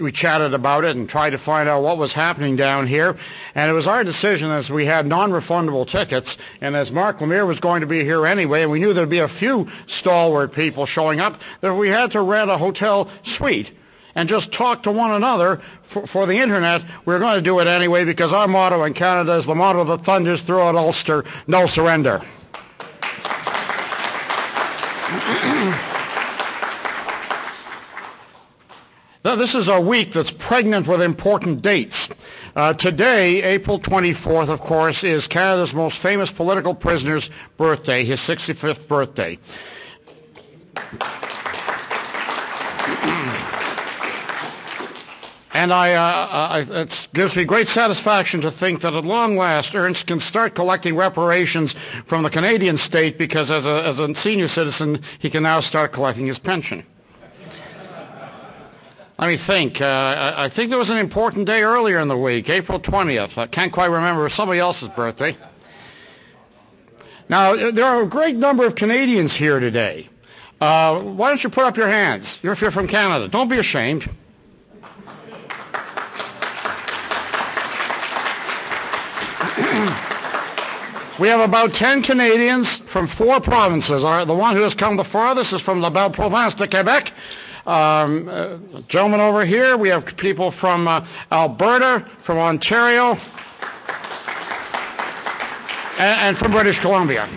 we chatted about it and tried to find out what was happening down here. And it was our decision as we had non-refundable tickets and as Marc Lemire was going to be here anyway and we knew there'd be a few stalwart people showing up that we had to rent a hotel suite and just talk to one another for, for the internet. We we're going to do it anyway because our motto in Canada is the motto of the Thunders throughout Ulster, no surrender. Now, this is a week that's pregnant with important dates. Uh, today, April 24th, of course, is Canada's most famous political prisoner's birthday, his 65th birthday. And I, uh, I, it gives me great satisfaction to think that at long last Ernst can start collecting reparations from the Canadian state because as a, as a senior citizen, he can now start collecting his pension. Let me think. Uh, I, I think there was an important day earlier in the week, April 20th. I can't quite remember. Somebody else's birthday. Now, there are a great number of Canadians here today. Uh, why don't you put up your hands? If you're from Canada. Don't be ashamed. we have about 10 Canadians from four provinces. The one who has come the farthest is from La Belle Province de Quebec. Um, uh, gentlemen over here, we have people from uh, Alberta, from Ontario, and, and from British Columbia.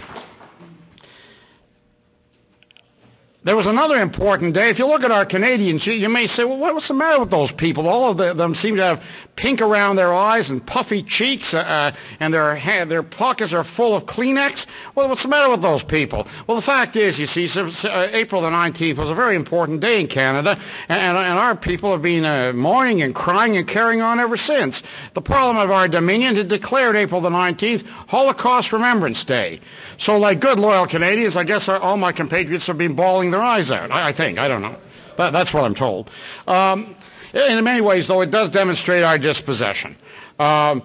There was another important day. If you look at our Canadians, you, you may say, well, what's the matter with those people? All of them seem to have pink around their eyes and puffy cheeks, uh, uh and their, their pockets are full of Kleenex. Well, what's the matter with those people? Well, the fact is, you see, uh, April the 19th was a very important day in Canada, and, and our people have been uh, mourning and crying and carrying on ever since. The Parliament of our Dominion had declared April the 19th Holocaust Remembrance Day. So, like good loyal Canadians, I guess all my compatriots have been bawling their eyes out. I, I think. I don't know. That, that's what I'm told. Um, in many ways, though, it does demonstrate our dispossession. Um,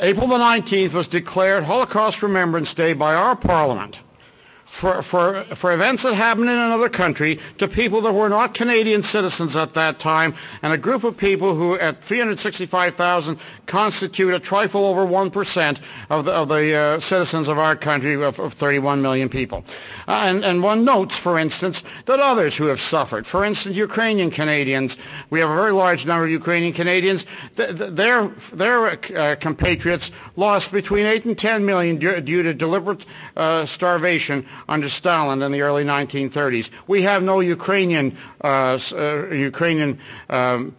April the 19th was declared Holocaust Remembrance Day by our Parliament for, for, for events that happened in another country to people that were not Canadian citizens at that time, and a group of people who, at 365,000, constitute a trifle over 1% of the, of the uh, citizens of our country of, of 31 million people. Uh, and, and one notes, for instance, that others who have suffered, for instance, Ukrainian Canadians, we have a very large number of Ukrainian Canadians, th- th- their, their uh, compatriots lost between 8 and 10 million due, due to deliberate uh, starvation under Stalin in the early 1930s. We have no Ukrainian, uh, uh, Ukrainian um,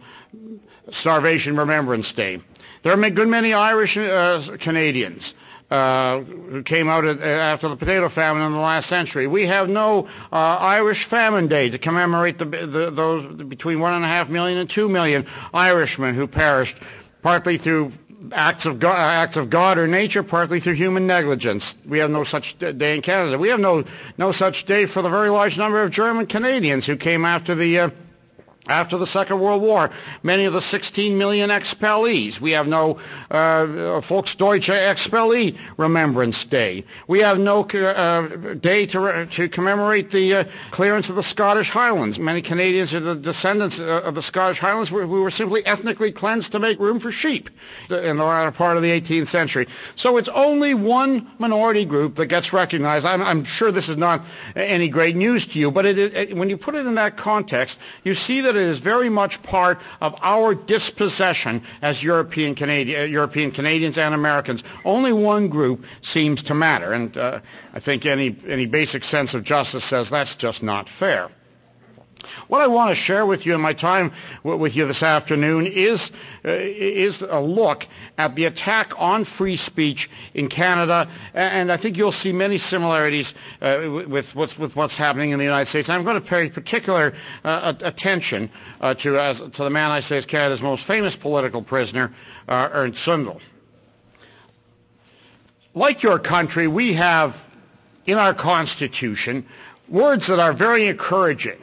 starvation remembrance day. There are a good many Irish uh, Canadians. Uh, who came out after the potato famine in the last century. We have no uh, Irish Famine Day to commemorate the, the, those between one and a half million and two million Irishmen who perished, partly through acts of God, acts of God or nature, partly through human negligence. We have no such day in Canada. We have no no such day for the very large number of German Canadians who came after the. Uh, after the Second World War, many of the 16 million expellees. We have no uh, Volksdeutsche Expellee Remembrance Day. We have no uh, day to, to commemorate the uh, clearance of the Scottish Highlands. Many Canadians are the descendants uh, of the Scottish Highlands who were simply ethnically cleansed to make room for sheep in the latter part of the 18th century. So it's only one minority group that gets recognized. I'm, I'm sure this is not any great news to you, but it, it, when you put it in that context, you see that it is very much part of our dispossession as European, uh, European Canadians and Americans. Only one group seems to matter, and uh, I think any, any basic sense of justice says that's just not fair. What I want to share with you in my time with you this afternoon is, uh, is a look at the attack on free speech in Canada, and I think you'll see many similarities uh, with, what's, with, what's, happening in the United States. I'm going to pay particular uh, attention uh, to, as, to, the man I say is Canada's most famous political prisoner, uh, Ernst Zundel. Like your country, we have in our Constitution words that are very encouraging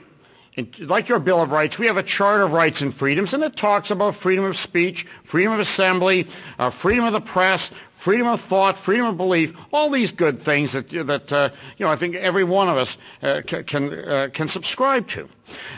like your Bill of Rights, we have a Charter of Rights and Freedoms, and it talks about freedom of speech, freedom of assembly, uh, freedom of the press, freedom of thought, freedom of belief, all these good things that, that uh, you know, I think every one of us uh, can, uh, can subscribe to.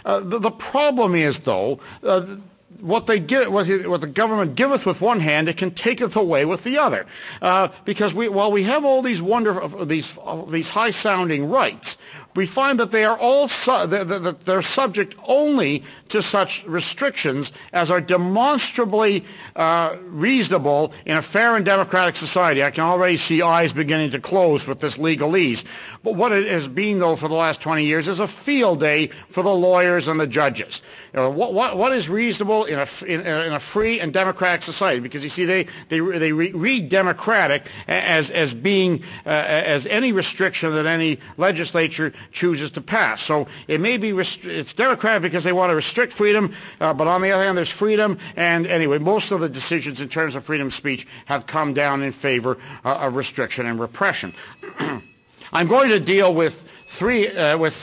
Uh, the, the, problem is, though, uh, what they what, the government giveth with one hand, it can taketh away with the other. Uh, because we, while we have all these wonderful, these, these high-sounding rights, we find that they are all su- that they're subject only to such restrictions as are demonstrably uh, reasonable in a fair and democratic society. I can already see eyes beginning to close with this legalese. But what it has been, though, for the last 20 years is a field day for the lawyers and the judges. You know, what, what, what is reasonable in a, in, in, a free and democratic society? Because you see, they, they, they read democratic as, as being, uh, as any restriction that any legislature chooses to pass. So it may be, it's democratic because they want to restrict freedom, uh, but on the other hand, there's freedom. And anyway, most of the decisions in terms of freedom of speech have come down in favor uh, of restriction and repression. I'm going to deal with three uh, with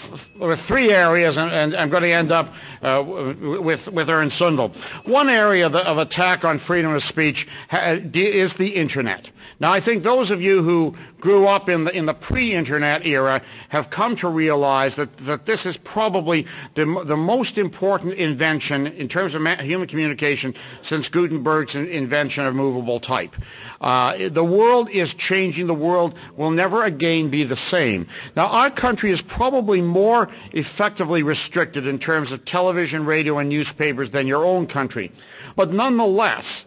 with three areas, and, and, I'm going to end up uh, with with Ernst Zundel. One area of attack on freedom of speech is the internet. Now, I think those of you who grew up in the in the pre-internet era have come to realize that that this is probably the the most important invention in terms of human communication since Gutenberg's invention of movable type. Uh, the world is changing. The world will never again be the same. Now, our country is probably more effectively restricted in terms of television, radio, and newspapers than your own country. But nonetheless,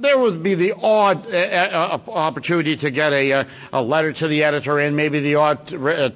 there would be the odd uh, uh, opportunity to get a, uh, letter to the editor and maybe the odd uh,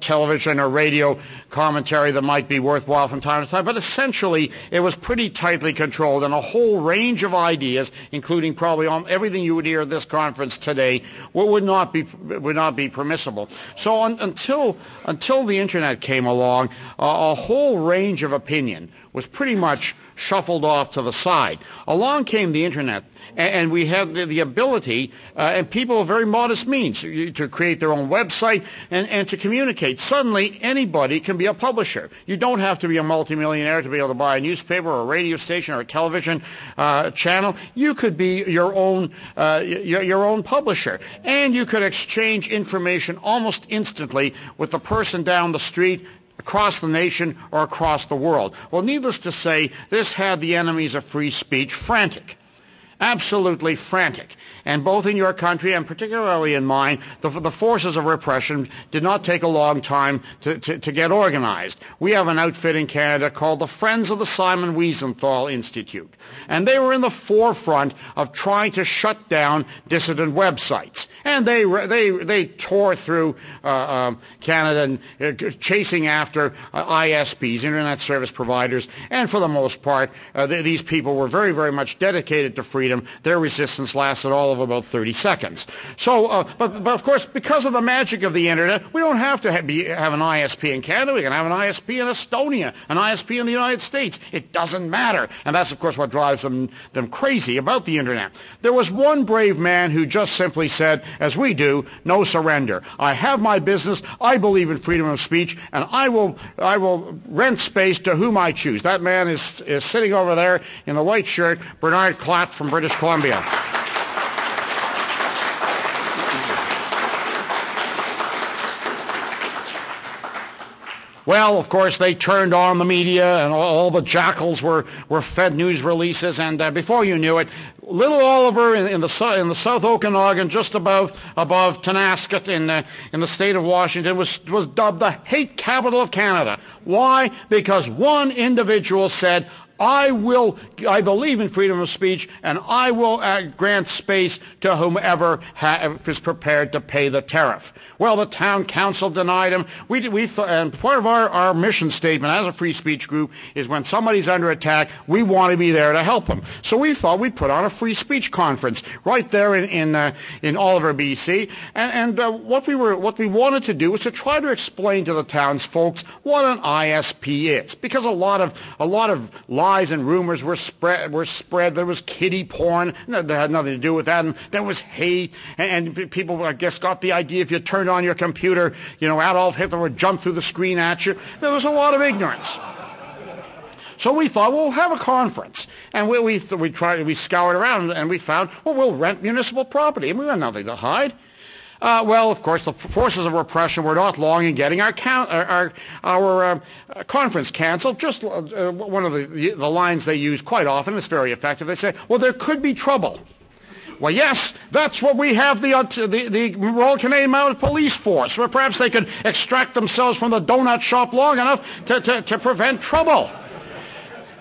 television or radio commentary that might be worthwhile from time to time. But essentially, it was pretty tightly controlled, and a whole range of ideas, including probably everything you would hear at this conference today, would not be would not be permissible. So on, until until the internet came along, a whole range of opinion was pretty much shuffled off to the side. Along came the internet, and we had the, the ability, uh, and people of very modest means, to create their own website and, and to communicate. Suddenly, anybody can be a publisher. You don't have to be a multimillionaire to be able to buy a newspaper or a radio station or a television uh, channel. You could be your own, uh, your, your own publisher. And you could exchange information almost instantly with the person down the street across the nation or across the world. Well, needless to say, this had the enemies of free speech frantic absolutely frantic. And both in your country and particularly in mine, the, the forces of repression did not take a long time to, to, to, get organized. We have an outfit in Canada called the Friends of the Simon Wiesenthal Institute. And they were in the forefront of trying to shut down dissident websites. And they, they, they tore through uh, um, Canada and uh, chasing after uh, ISPs, Internet Service Providers, and for the most part, uh, th- these people were very, very much dedicated to freedom freedom, their resistance lasted all of about 30 seconds. So, uh, but, but of course, because of the magic of the internet, we don't have to have, be, have an ISP in Canada. We can have an ISP in Estonia, an ISP in the United States. It doesn't matter. And that's, of course, what drives them, them crazy about the internet. There was one brave man who just simply said, as we do, no surrender. I have my business. I believe in freedom of speech, and I will, I will rent space to whom I choose. That man is, is sitting over there in the white shirt, Bernard Klatt from British Columbia. Well, of course, they turned on the media, and all the jackals were, were fed news releases. And uh, before you knew it, Little Oliver in, in, the in the South Okanagan, just above above Tonasket in the, in the state of Washington, was was dubbed the hate capital of Canada. Why? Because one individual said, I will, I believe in freedom of speech, and I will uh, grant space to whomever ha- is prepared to pay the tariff. Well, the town council denied him. We, we th- and part of our, our mission statement as a free speech group is when somebody's under attack, we want to be there to help them. So we thought we'd put on a free speech conference right there in in, uh, in Oliver, BC. And, and uh, what we were what we wanted to do was to try to explain to the townsfolk what an ISP is, because a lot of a lot of lies and rumors were spread were spread. There was kiddie porn that had nothing to do with that, and there was hate, and, and people I guess got the idea if you turned on your computer, you know, Adolf Hitler would jump through the screen at you. There was a lot of ignorance. So we thought, well, we'll have a conference. And we, we, we tried, we scoured around and we found, well, we'll rent municipal property and we had nothing to hide. Uh, well, of course, the forces of repression were not long in getting our, count, our, our, uh, conference canceled. Just uh, one of the, the lines they use quite often, it's very effective. They say, well, there could be trouble. Well, yes, that's what we have the, uh, the, the Royal Canadian Mounted Police Force, perhaps they could extract themselves from the donut shop long enough to, to, to prevent trouble.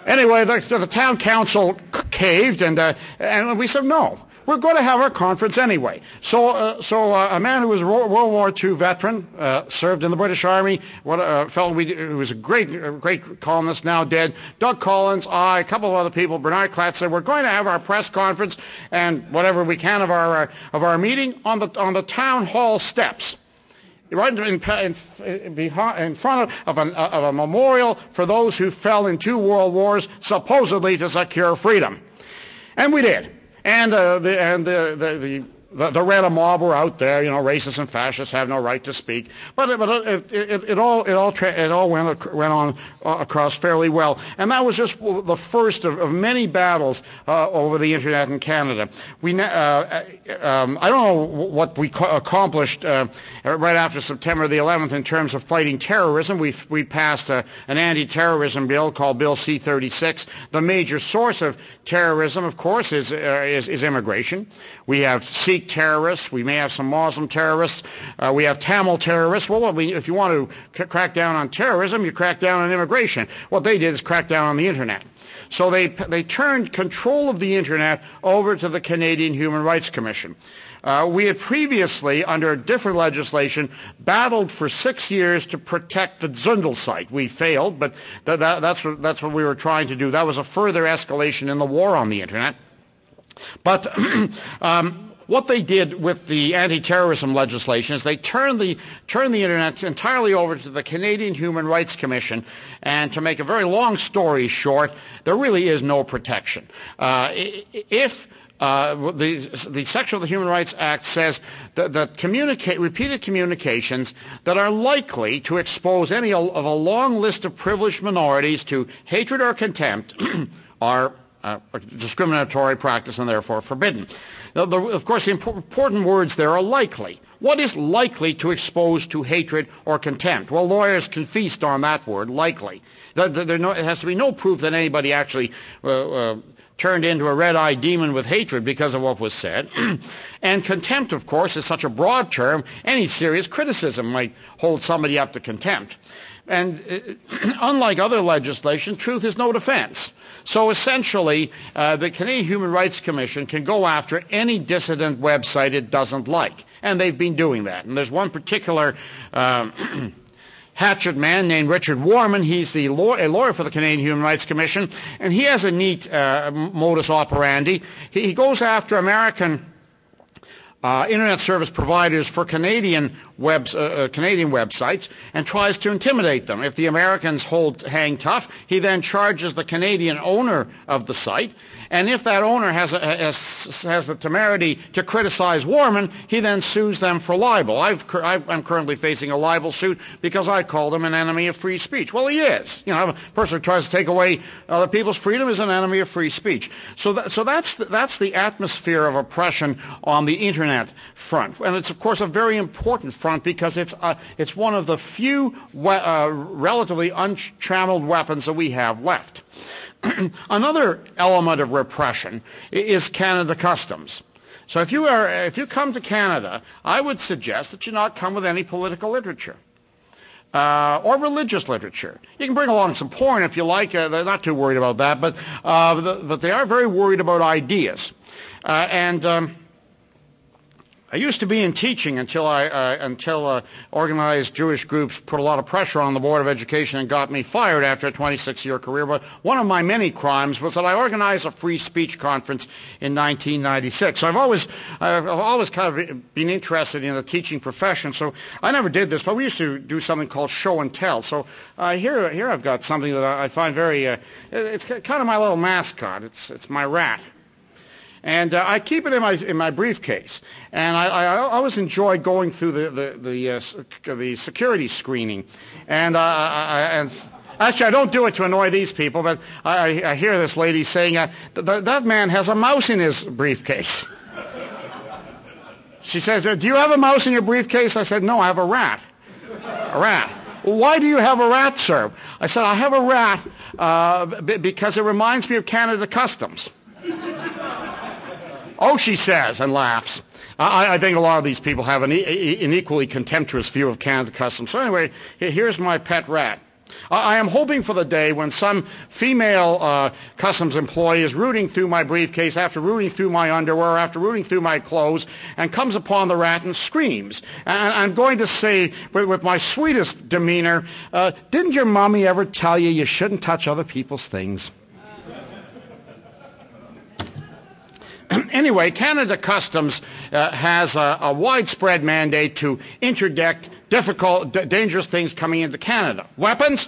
Anyway, the, the town council caved, and, uh, and we said no. We're going to have our conference anyway. So, uh, so uh, a man who was a World War II veteran, uh, served in the British Army, what a uh, fellow we, who was a great, great columnist, now dead, Doug Collins, I, a couple of other people, Bernard Klatt said, we're going to have our press conference and whatever we can of our, uh, of our meeting on the, on the town hall steps right in, in, in front of, of, of, a memorial for those who fell in two world wars, supposedly to secure freedom. And we did. And, uh, the, and the, the, the the, Retta mob were out there, you know, racists and fascists have no right to speak. But, but it, it, it all, it all, tra- it all went, went on uh, across fairly well. And that was just the first of, of many battles uh, over the Internet in Canada. We, uh, uh um, I don't know what we co- accomplished uh, right after September the 11th in terms of fighting terrorism. We, we passed a, an anti-terrorism bill called Bill C-36. The major source of terrorism, of course, is, uh, is, is immigration. We have Sikh terrorists. We may have some Muslim terrorists. Uh, we have Tamil terrorists. Well, we, if you want to crack down on terrorism, you crack down on immigration. What they did is crack down on the internet. So they, they turned control of the internet over to the Canadian Human Rights Commission. Uh, we had previously, under different legislation, battled for six years to protect the Zundel site. We failed, but th- that, that's, what, that's what we were trying to do. That was a further escalation in the war on the internet. But um, what they did with the anti-terrorism legislation is they turned the, turned the internet entirely over to the Canadian Human Rights Commission. And to make a very long story short, there really is no protection. Uh, if uh, the, the section of the Human Rights Act says that, that communicate, repeated communications that are likely to expose any of a long list of privileged minorities to hatred or contempt are uh, a discriminatory practice and therefore forbidden. Now, the, of course, the important words there are likely. What is likely to expose to hatred or contempt? Well, lawyers can feast on that word, likely. There, there no, has to be no proof that anybody actually uh, uh, turned into a red-eyed demon with hatred because of what was said. and contempt, of course, is such a broad term, any serious criticism might hold somebody up to contempt. And uh, unlike other legislation, truth is no defense. So essentially, uh, the Canadian Human Rights Commission can go after any dissident website it doesn't like. And they've been doing that. And there's one particular um, hatchet man named Richard Warman. He's the law- a lawyer for the Canadian Human Rights Commission. And he has a neat uh, modus operandi. He, he goes after American uh, internet service providers for Canadian webs, uh, uh, Canadian websites and tries to intimidate them. If the Americans hold hang tough, he then charges the Canadian owner of the site and if that owner has, a, has, has the temerity to criticize Warman, he then sues them for libel. i am currently facing a libel suit because I called him an enemy of free speech. Well, he is. You know, a person who tries to take away other people's freedom is an enemy of free speech. So, that, so that's, the, that's the atmosphere of oppression on the internet front. And it's, of course, a very important front because it's, uh, it's one of the few we- uh, relatively untrammeled weapons that we have left. Another element of repression is Canada Customs. So if you, are, if you come to Canada, I would suggest that you not come with any political literature. Uh, or religious literature. You can bring along some porn if you like. Uh, they're not too worried about that, but, uh, the, but they are very worried about ideas. Uh, and um, I used to be in teaching until I uh, until uh, organized Jewish groups put a lot of pressure on the Board of Education and got me fired after a 26-year career. But one of my many crimes was that I organized a free speech conference in 1996. So I've always I've always kind of been interested in the teaching profession. So I never did this, but we used to do something called show and tell. So uh, here here I've got something that I find very uh, it's kind of my little mascot. It's it's my rat. And uh, I keep it in my in my briefcase. And I, I always enjoy going through the the the, uh, the security screening. And uh, I, and Actually, I don't do it to annoy these people, but I, I hear this lady saying, uh, th- th- that man has a mouse in his briefcase. She says, uh, do you have a mouse in your briefcase? I said, no, I have a rat. A rat. Why do you have a rat, sir? I said, I have a rat uh, b- because it reminds me of Canada Customs. oh, she says, and laughs. I, I, think a lot of these people have an, e- an equally contemptuous view of Canada Customs. So anyway, here's my pet rat. I am hoping for the day when some female uh, customs employee is rooting through my briefcase after rooting through my underwear, after rooting through my clothes, and comes upon the rat and screams. And I'm going to say, with, with my sweetest demeanor, uh, didn't your mommy ever tell you you shouldn't touch other people's things? Anyway, Canada Customs uh, has a, a, widespread mandate to interdict difficult, d- dangerous things coming into Canada. Weapons?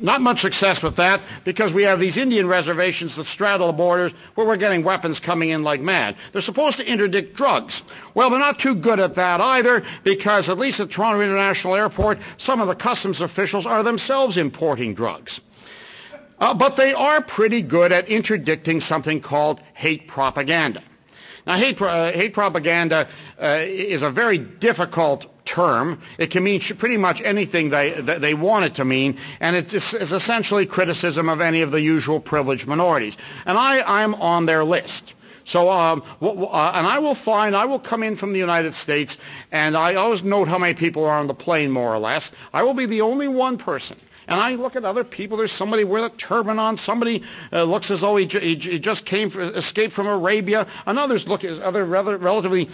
Not much success with that because we have these Indian reservations that straddle the borders where we're getting weapons coming in like mad. They're supposed to interdict drugs. Well, they're not too good at that either because at least at Toronto International Airport, some of the customs officials are themselves importing drugs. Uh, but they are pretty good at interdicting something called hate propaganda. Now, hate, uh, hate propaganda uh, is a very difficult term. It can mean pretty much anything they, they want it to mean, and it is, is essentially criticism of any of the usual privileged minorities. And I, I'm on their list. So, um, uh, and I will find, I will come in from the United States, and I always note how many people are on the plane, more or less. I will be the only one person and I look at other people. There's somebody with a turban on. Somebody uh, looks as though he, j- he just came, for, escaped from Arabia. And others look other rather, relatively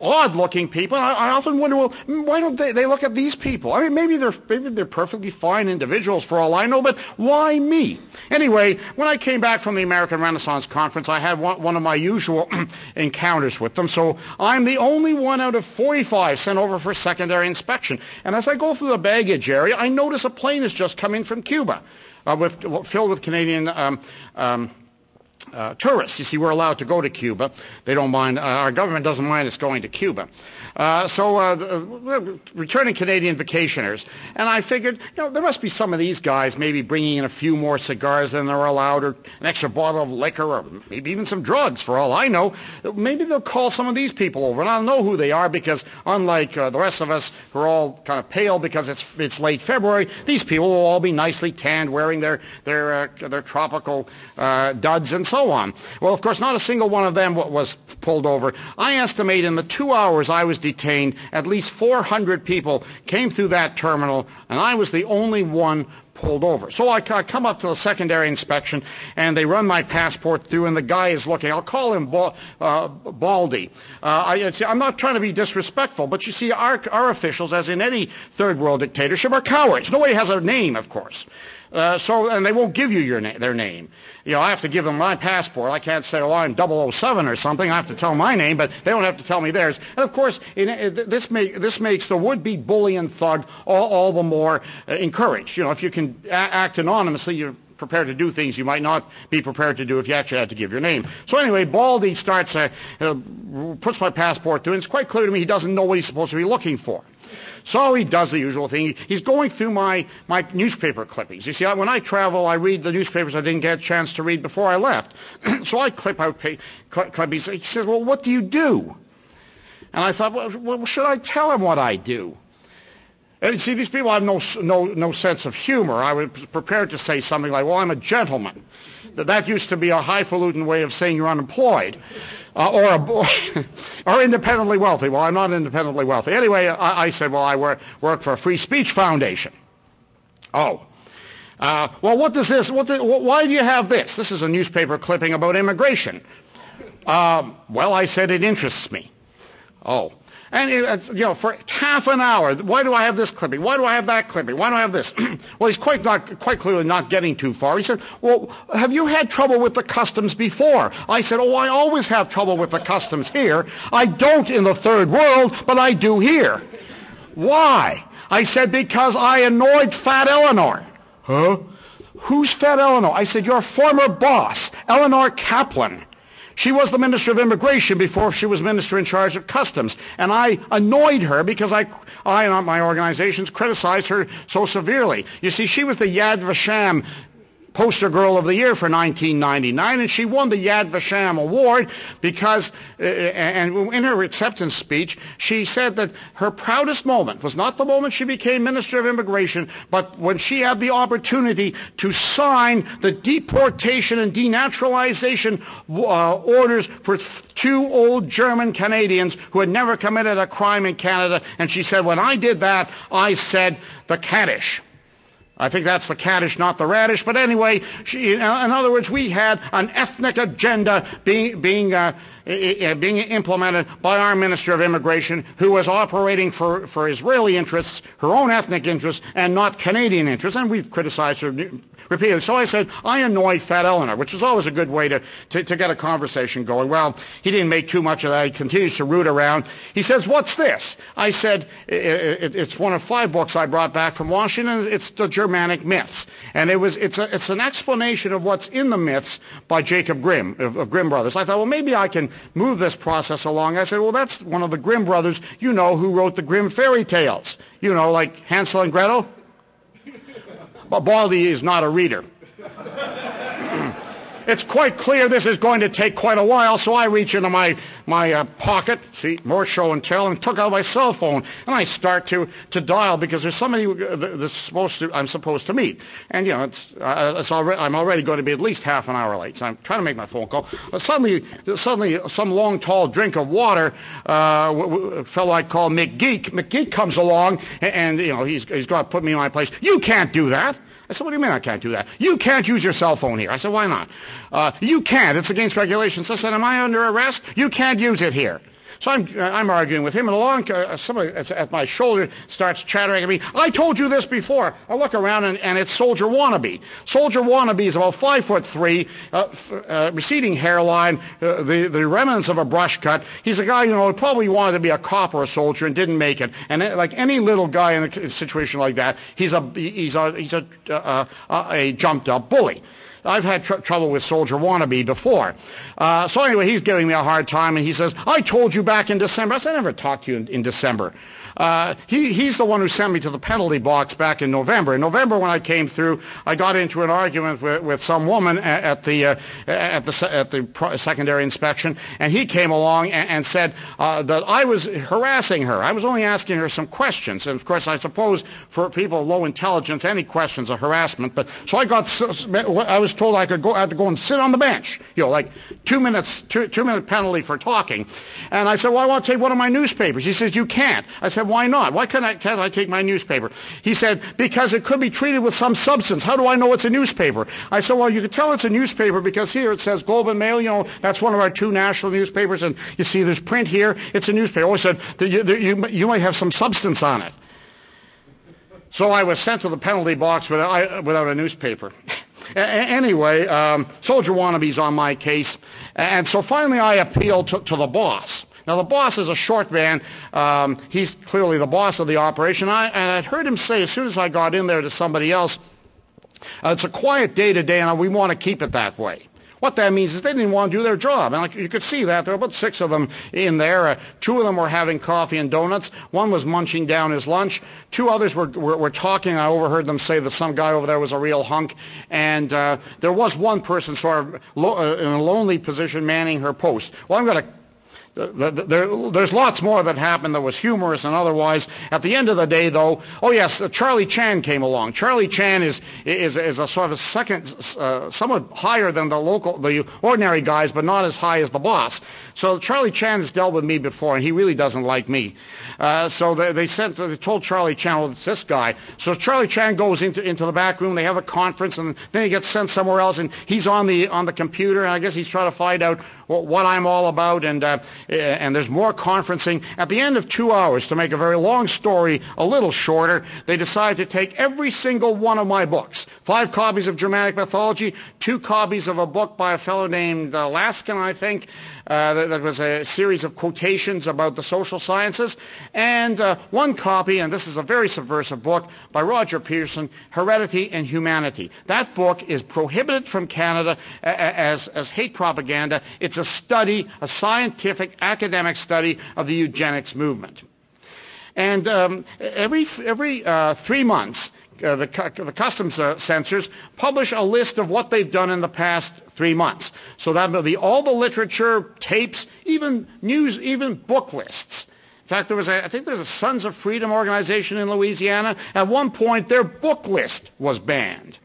odd looking people. I, I often wonder, well, why don't they, they look at these people? I mean, maybe they're, maybe they're perfectly fine individuals for all I know, but why me? Anyway, when I came back from the American Renaissance Conference, I had one, one of my usual encounters with them. So I'm the only one out of 45 sent over for secondary inspection. And as I go through the baggage area, I notice a plane is just coming from Cuba, uh, with, filled with Canadian um, um, uh, tourists. You see, we're allowed to go to Cuba. They don't mind. Uh, our government doesn't mind us going to Cuba. Uh, so uh, returning Canadian vacationers, and I figured, you know, there must be some of these guys maybe bringing in a few more cigars than they're allowed, or an extra bottle of liquor, or maybe even some drugs. For all I know, maybe they'll call some of these people over, and I'll know who they are because, unlike uh, the rest of us who are all kind of pale because it's it's late February, these people will all be nicely tanned, wearing their their uh, their tropical uh, duds and so on. Well, of course, not a single one of them was pulled over. I estimate in the two hours I was detained, at least 400 people came through that terminal, and I was the only one pulled over. So I, come up to the secondary inspection, and they run my passport through, and the guy is looking. I'll call him ba- uh, Baldy. Uh, I, I'm not trying to be disrespectful, but you see, our, our officials, as in any third world dictatorship, are cowards. Nobody has a name, of course. Uh, so, and they won't give you your na- their name. You know, I have to give them my passport. I can't say, oh, I'm 007 or something. I have to tell my name, but they don't have to tell me theirs. And of course, in, in, this, make, this makes the would-be bully and thug all, all the more uh, encouraged. You know, if you can a- act anonymously, you're prepared to do things you might not be prepared to do if you actually had to give your name. So anyway, Baldy starts, uh, uh, puts my passport through, and it's quite clear to me he doesn't know what he's supposed to be looking for. So he does the usual thing. He's going through my, my newspaper clippings. You see, when I travel, I read the newspapers I didn't get a chance to read before I left. so I clip out pay, clippings. He says, well, what do you do? And I thought, well, well, should I tell him what I do? And you see, these people have no, no, no sense of humor. I was prepared to say something like, well, I'm a gentleman. That, that used to be a highfalutin way of saying you're unemployed uh, or a, or independently wealthy. Well, I'm not independently wealthy. Anyway, I, I said, well, I work, work for a free speech foundation. Oh. Uh, well, what does this, what the, why do you have this? This is a newspaper clipping about immigration. Um, well, I said it interests me. Oh. And it, you know, for half an hour, why do I have this clipping? Why do I have that clipping? Why do I have this? well, he's quite not, quite clearly not getting too far. He said, "Well, have you had trouble with the customs before?" I said, "Oh, I always have trouble with the customs here. I don't in the third world, but I do here." Why? I said, "Because I annoyed Fat Elinor." Huh? Who's Fat Elinor? I said, "Your former boss, Elinor Caplan." She was the Minister of Immigration before she was Minister in charge of Customs. And I annoyed her because I, I and my organizations criticized her so severely. You see, she was the Yad Vashem poster girl of the year for 1999, and she won the Yad Vashem award because, uh, and in her acceptance speech, she said that her proudest moment was not the moment she became Minister of Immigration, but when she had the opportunity to sign the deportation and denaturalization uh, orders for two old German Canadians who had never committed a crime in Canada, and she said, when I did that, I said the Kaddish. I think that's the caddish, not the radish. But anyway, she, in other words, we had an ethnic agenda being, being, uh, being implemented by our Minister of Immigration who was operating for, for Israeli interests, her own ethnic interests, and not Canadian interests. And we've criticized her repeatedly. So I said, I annoy Fat Elinor, which is always a good way to, to, to get a conversation going. Well, he didn't make too much of that. He continues to root around. He says, what's this? I said, it, it, it's one of five books I brought back from Washington. It's the Germanic myths. And it was, it's, a, it's an explanation of what's in the myths by Jacob Grimm, of, of Grimm Brothers. I thought, well, maybe I can move this process along. I said, well, that's one of the Grimm brothers, you know, who wrote the Grimm fairy tales. You know, like Hansel and Gretel. Baldy is not a reader. It's quite clear this is going to take quite a while, so I reach into my, my uh, pocket, see, more show and tell, and took out my cell phone, and I start to, to dial because there's somebody uh, that's supposed to, I'm supposed to meet. And, you know, it's, uh, it's already, I'm already going to be at least half an hour late, so I'm trying to make my phone call. But suddenly, suddenly, some long, tall drink of water, uh, a fellow I call McGeek, McGeek comes along, and, and you know, he's, he's going to put me in my place. You can't do that. I said, what do you mean I can't do that? You can't use your cell phone here. I said, why not? Uh, you can't. It's against regulations. I said, am I under arrest? You can't use it here. So I'm, uh, I'm arguing with him, and along uh, somebody at my shoulder starts chattering at me. I told you this before. I look around, and, and it's Soldier Wannabe. Soldier Wannabe is about five foot three, uh, uh, receding hairline, uh, the, the remnants of a brush cut. He's a guy, you know, who probably wanted to be a cop or a soldier and didn't make it. And uh, like any little guy in a situation like that, he's a, he's a, he's a, a, a jumped up bully. I've had tr- trouble with Soldier Wannabe before. Uh, so anyway, he's giving me a hard time, and he says, I told you back in December. I said, I never talked to you in, in December. Uh, he, he's the one who sent me to the penalty box back in November. In November, when I came through, I got into an argument with, with some woman at, the uh, at the at the secondary inspection, and he came along and, and said uh, that I was harassing her. I was only asking her some questions, and of course, I suppose for people of low intelligence, any questions are harassment. But so I got, I was told I could go, I had to go and sit on the bench, you know, like two minutes, two, two minute penalty for talking. And I said, well, I want to take one of my newspapers. He says, you can't. I said, why not? Why can't I, can't I take my newspaper? He said, because it could be treated with some substance. How do I know it's a newspaper? I said, well, you can tell it's a newspaper because here it says Globe and Mail. You know, that's one of our two national newspapers. And you see there's print here. It's a newspaper. I said, you, you, you might have some substance on it. So I was sent to the penalty box without, without a newspaper. anyway, um, Soldier Wannabe's on my case. And so finally I appealed to, to the boss. Now, the boss is a short man. Um, he's clearly the boss of the operation. I, and I'd heard him say as soon as I got in there to somebody else, uh, it's a quiet day today, and we want to keep it that way. What that means is they didn't want to do their job. And like, you could see that. There were about six of them in there. Uh, two of them were having coffee and donuts. One was munching down his lunch. Two others were, were, were talking. I overheard them say that some guy over there was a real hunk. And uh, there was one person sort of lo- uh, in a lonely position manning her post. Well, I'm going to there, there's lots more that happened that was humorous and otherwise. At the end of the day, though, oh yes, uh, Charlie Chan came along. Charlie Chan is is, is a sort of second, uh, somewhat higher than the local, the ordinary guys, but not as high as the boss. So Charlie Chan has dealt with me before, and he really doesn't like me. Uh, so they, they sent, they told Charlie Chan, well, it's this guy. So Charlie Chan goes into into the back room. They have a conference, and then he gets sent somewhere else, and he's on the on the computer, and I guess he's trying to find out what, what I'm all about. And uh, and there's more conferencing. At the end of two hours, to make a very long story a little shorter, they decide to take every single one of my books, five copies of Germanic mythology, two copies of a book by a fellow named uh, Laskin, I think, uh, that, that, was a series of quotations about the social sciences, and uh, one copy, and this is a very subversive book, by Roger Pearson, Heredity and Humanity. That book is prohibited from Canada as, as hate propaganda. It's a study, a scientific, academic study of the eugenics movement. And um, every, every uh, three months, uh, the, the, customs uh, censors publish a list of what they've done in the past three months. So that will be all the literature, tapes, even news, even book lists. In fact, there was a, I think there's a Sons of Freedom organization in Louisiana. At one point, their book list was banned.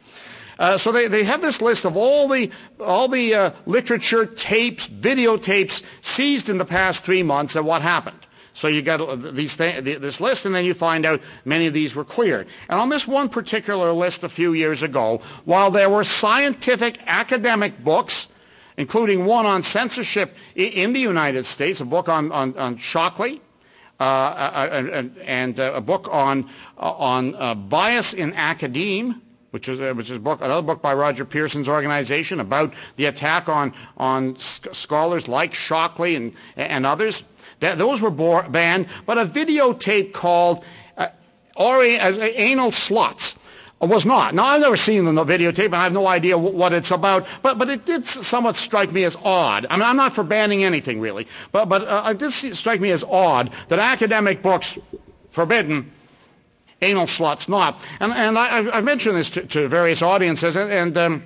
Uh, so they, they have this list of all the, all the uh, literature, tapes, videotapes seized in the past three months and what happened. So you got these th- this list, and then you find out many of these were cleared. And on this one particular list a few years ago, while there were scientific academic books, including one on censorship in the United States, a book on, on, on Shockley, uh, and, and, a book on, on uh, bias in academe, which is, uh, which is book, another book by Roger Pearson's organization about the attack on, on scholars like Shockley and, and others. That, those were bor- banned, but a videotape called uh, uh, Anal Sluts was not. Now, I've never seen the videotape, and I have no idea what it's about, but, but it did somewhat strike me as odd. I mean, I'm not for banning anything, really, but, but uh, it did strike me as odd that academic books forbidden, anal sluts not. And, and I, have mentioned this to, to, various audiences, and, and um,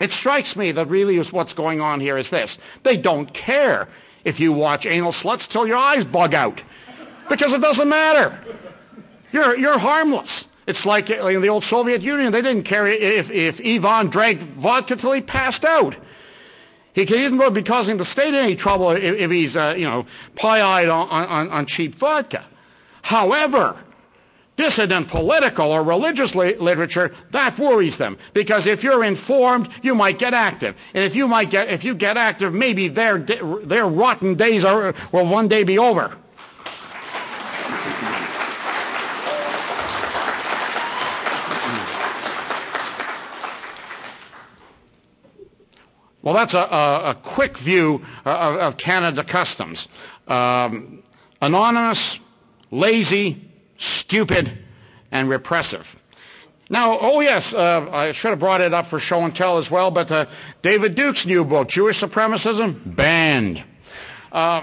it strikes me that really is what's going on here is this. They don't care if you watch anal sluts till your eyes bug out. Because it doesn't matter. You're, you're harmless. It's like in the old Soviet Union, they didn't care if, if Ivan drank vodka till he passed out. He didn't be causing the state any trouble if, if he's, uh, you know, pie-eyed on, on, on cheap vodka. However, dissident political or religious li- literature, that worries them. Because if you're informed, you might get active. And if you might get, if you get active, maybe their, their rotten days are, will one day be over. Well, that's a, a, a quick view of, of Canada Customs. Um, anonymous, lazy, stupid, and repressive. Now, oh yes, uh, I should have brought it up for show and tell as well, but uh, David Duke's new book, Jewish Supremacism, banned. Uh,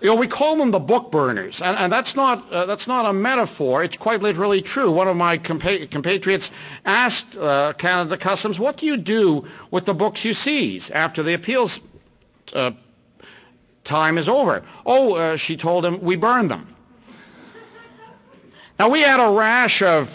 you know, we call them the book burners, and, and that's not uh, that's not a metaphor. It's quite literally true. One of my compa- compatriots asked uh, Canada Customs, "What do you do with the books you seize after the appeals uh, time is over. Oh, uh, she told him, we burned them. Now, we had a rash of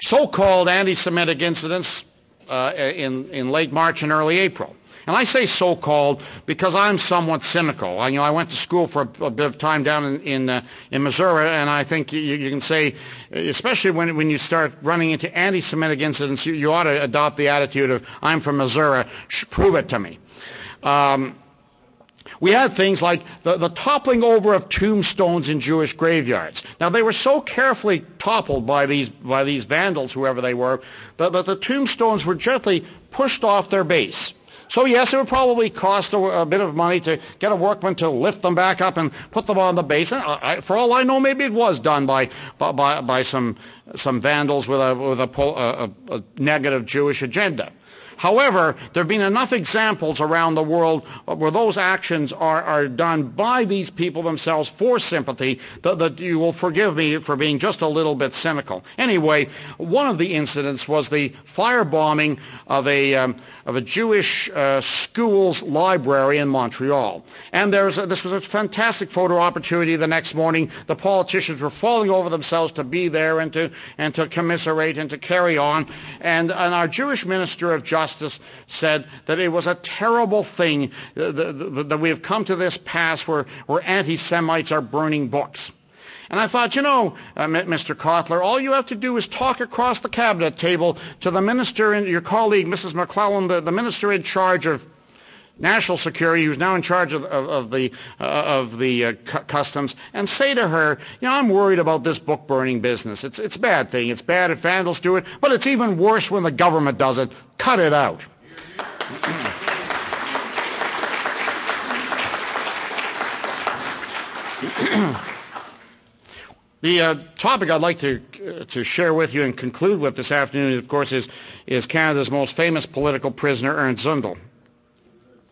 so-called anti-Semitic incidents uh, in, in late March and early April. And I say so-called because I'm somewhat cynical. I, you know, I went to school for a, a bit of time down in in, uh, in Missouri, and I think you, you can say, especially when when you start running into anti-Semitic incidents, you, you ought to adopt the attitude of "I'm from Missouri, prove it to me." Um, we had things like the, the toppling over of tombstones in Jewish graveyards. Now, they were so carefully toppled by these, by these vandals, whoever they were, that, that the tombstones were gently pushed off their base. So yes, it would probably cost a, a, bit of money to get a workman to lift them back up and put them on the base. And I, for all I know, maybe it was done by by, by some some vandals with a with a, a, a negative Jewish agenda. However, there have been enough examples around the world where those actions are, are done by these people themselves for sympathy that, that you will forgive me for being just a little bit cynical. Anyway, one of the incidents was the firebombing of a, um, of a Jewish uh, school's library in Montreal. And there's a, this was a fantastic photo opportunity the next morning. The politicians were falling over themselves to be there and to, and to commiserate and to carry on. And, and our Jewish minister of justice Justice said that it was a terrible thing that we have come to this pass where, where anti-Semites are burning books. And I thought, you know, uh, Mr. Cotler, all you have to do is talk across the cabinet table to the minister and your colleague, Mrs. McLellan, the, the minister in charge of national security, who's now in charge of, of, of the, uh, of the uh, cu- customs, and say to her, you know, I'm worried about this book burning business. It's, it's a bad thing. It's bad if vandals do it, but it's even worse when the government does it. Cut it out. The uh, topic I'd like to uh, to share with you and conclude with this afternoon, of course, is is Canada's most famous political prisoner, Ernst Zundel.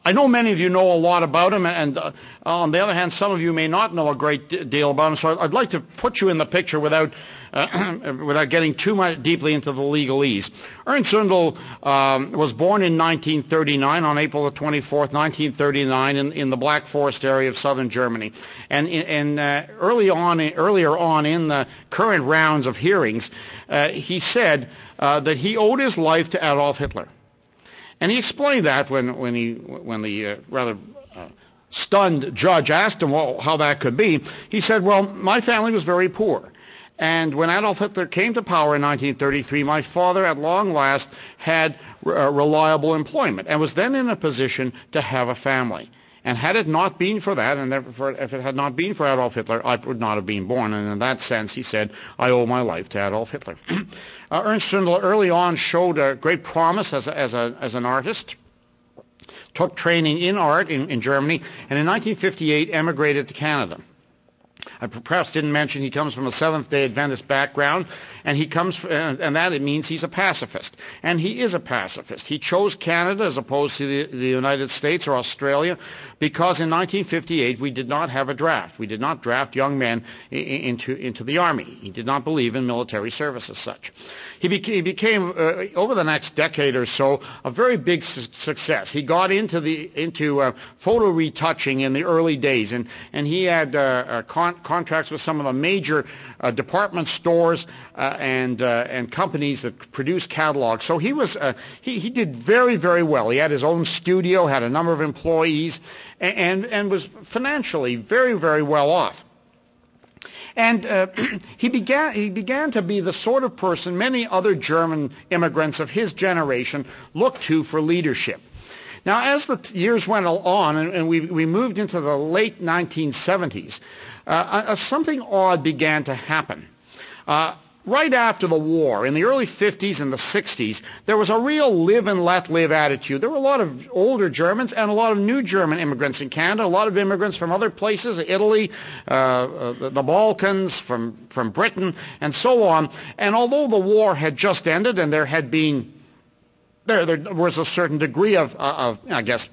I know many of you know a lot about him, and uh, on the other hand, some of you may not know a great deal about him. So I'd like to put you in the picture without uh, without getting too much deeply into the legalese. Ernst Zundel um, was born in 1939 on April the 24th, 1939, in, in the Black Forest area of southern Germany. And, in, uh, early on, earlier on in the current rounds of hearings, uh, he said uh, that he owed his life to Adolf Hitler. And he explained that when, when, he, when the uh, rather uh, stunned judge asked him well, how that could be. He said, Well, my family was very poor. And when Adolf Hitler came to power in 1933, my father, at long last, had uh, reliable employment and was then in a position to have a family. And had it not been for that, and therefore, if it had not been for Adolf Hitler, I would not have been born. And in that sense, he said, I owe my life to Adolf Hitler. uh, Ernst Zundel early on showed a great promise as, a, as, a, as an artist, took training in art in, in Germany, and in 1958 emigrated to Canada. I perhaps didn't mention he comes from a Seventh Day Adventist background, and he comes, uh, and that it means he's a pacifist, and he is a pacifist. He chose Canada as opposed to the, the United States or Australia because in 1958 we did not have a draft. We did not draft young men into into the army. He did not believe in military service as such. He, beca- he became uh, over the next decade or so a very big su- success. He got into the into uh, photo retouching in the early days, and and he had uh, uh con- contracts with some of the major uh, department stores and and companies that produce catalogs. So he was he he did very very well. He had his own studio, had a number of employees, and and, and was financially very very well off. And uh, he, began, he began to be the sort of person many other German immigrants of his generation looked to for leadership. Now, as the years went on and, and we, we moved into the late 1970s, uh, uh, something odd began to happen. Uh, right after the war, in the early 50s and the 60s, there was a real live and let live attitude. There were a lot of older Germans and a lot of new German immigrants in Canada, a lot of immigrants from other places, Italy, uh, uh, the Balkans, from, from Britain, and so on. And although the war had just ended and there had been, there, there was a certain degree of, of I guess,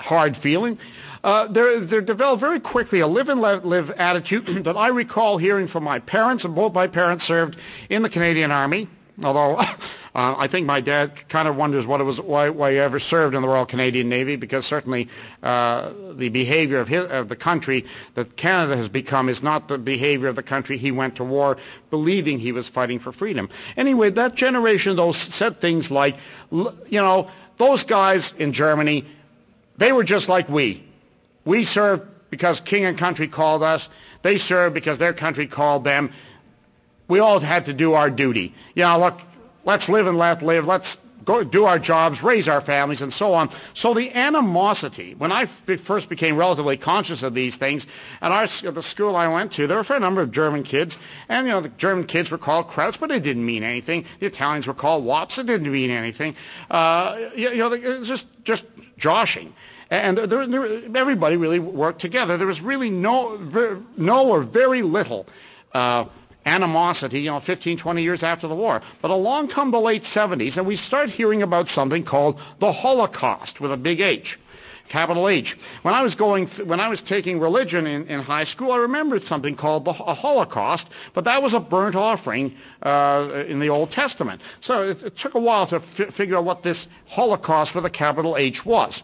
hard feeling, uh, there, developed very quickly a live and let live attitude that I recall hearing from my parents, and both my parents served in the Canadian Army. Although uh, I think my dad kind of wonders what it was, why, why he ever served in the Royal Canadian Navy, because certainly uh, the behavior of, his, of the country that Canada has become is not the behavior of the country he went to war believing he was fighting for freedom. Anyway, that generation though said things like, you know, those guys in Germany, they were just like we. We serve because king and country called us. They serve because their country called them. We all had to do our duty. You know, look, let's live and let live. Let's go do our jobs, raise our families, and so on. So the animosity, when I first became relatively conscious of these things, at our, the school I went to, there were a fair number of German kids, and you know, the German kids were called Krauts, but it didn't mean anything. The Italians were called Wops, it didn't mean anything. Uh, you, you know, it was just, just joshing. And there, there, everybody really worked together. There was really no, no or very little uh, animosity, you know, 15, 20 years after the war. But along come the late 70s, and we start hearing about something called the Holocaust with a big H capital H. When I was going, th- when I was taking religion in, in high school, I remembered something called the a Holocaust, but that was a burnt offering uh, in the Old Testament. So it, it took a while to f- figure out what this Holocaust with a capital H was.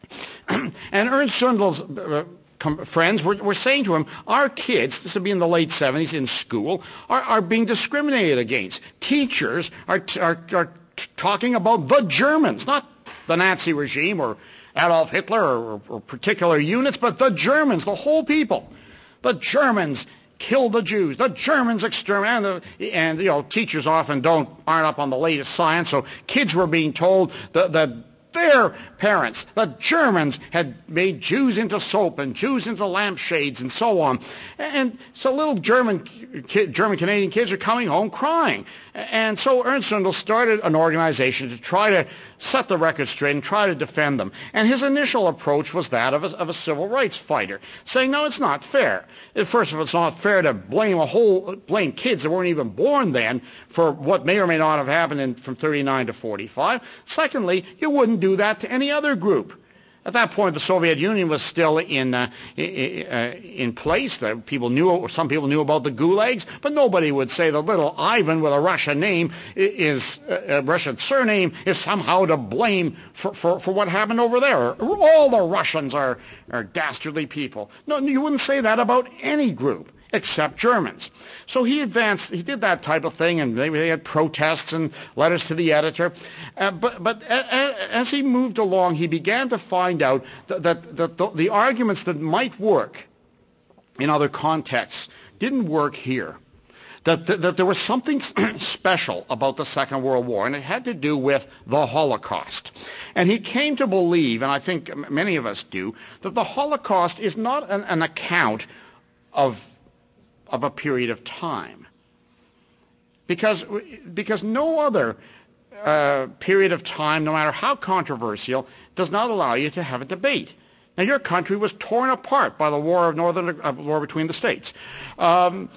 and Ernst Zundel's uh, com- friends were, were saying to him, our kids, this would be in the late 70s in school, are, are being discriminated against. Teachers are, t- are, are t- talking about the Germans, not the Nazi regime or Adolf Hitler or, or particular units, but the Germans, the whole people. The Germans killed the Jews. The Germans exterminated, and, and you know, teachers often don't aren't up on the latest science. So kids were being told that, that their parents. The Germans had made Jews into soap and Jews into lampshades and so on. And so little German, German Canadian kids are coming home crying. And so Ernst Zundel started an organization to try to set the record straight and try to defend them. And his initial approach was that of a, of a civil rights fighter, saying, no, it's not fair. First of all, it's not fair to blame a whole, blame kids that weren't even born then for what may or may not have happened in, from 39 to 45. Secondly, you wouldn't do that to any other group. At that point, the Soviet Union was still in uh, in place. People knew, some people knew about the gulags, but nobody would say that little Ivan with a Russian name is uh, a Russian surname is somehow to blame for, for, for what happened over there. All the Russians are are dastardly people. No, you wouldn't say that about any group except Germans. So he advanced, he did that type of thing, and they, they had protests and letters to the editor. Uh, but but as he moved along, he began to find out that, that, that the, the arguments that might work in other contexts didn't work here. That, that, that, there was something special about the Second World War, and it had to do with the Holocaust. And he came to believe, and I think many of us do, that the Holocaust is not an, an account of of a period of time. Because, because no other uh, period of time, no matter how controversial, does not allow you to have a debate. Now, your country was torn apart by the war of northern uh, war between the states, um,